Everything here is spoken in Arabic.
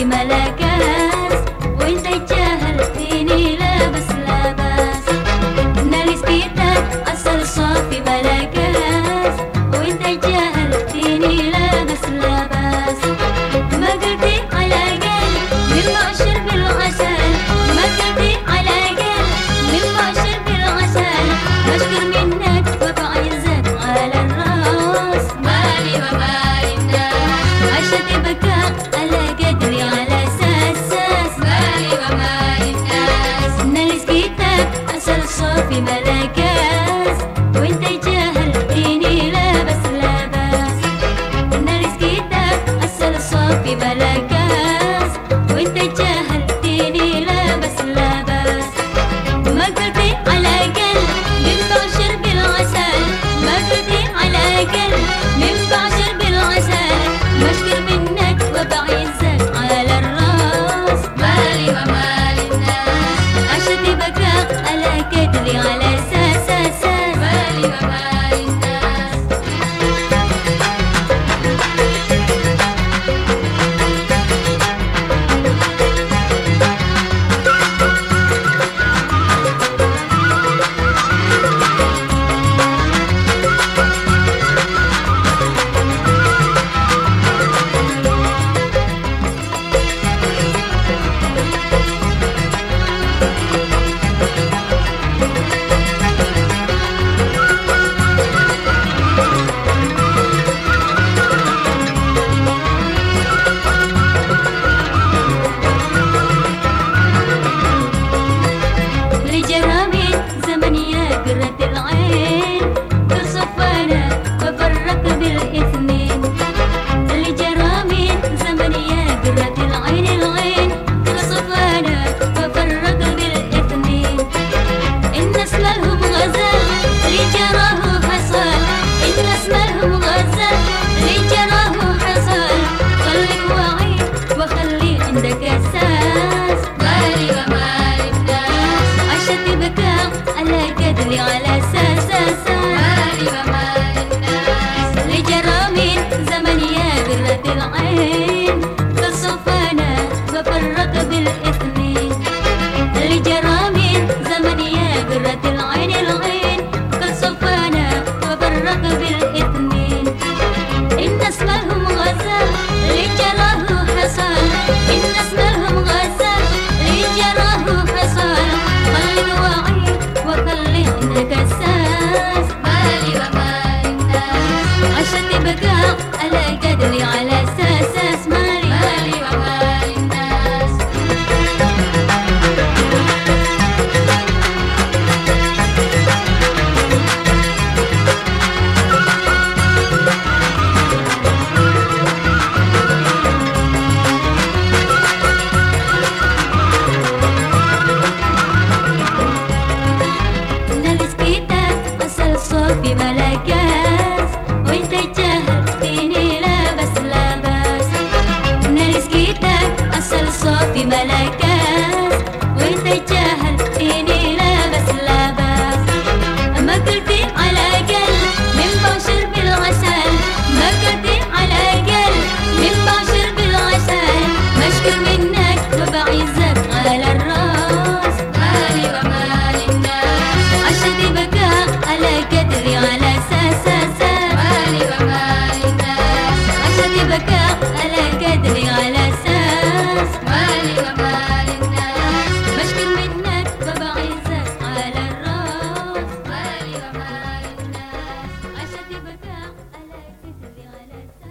Himalaya. مالي على أساس. يا برة العين. العين العين. أنا بفرط بالاثنين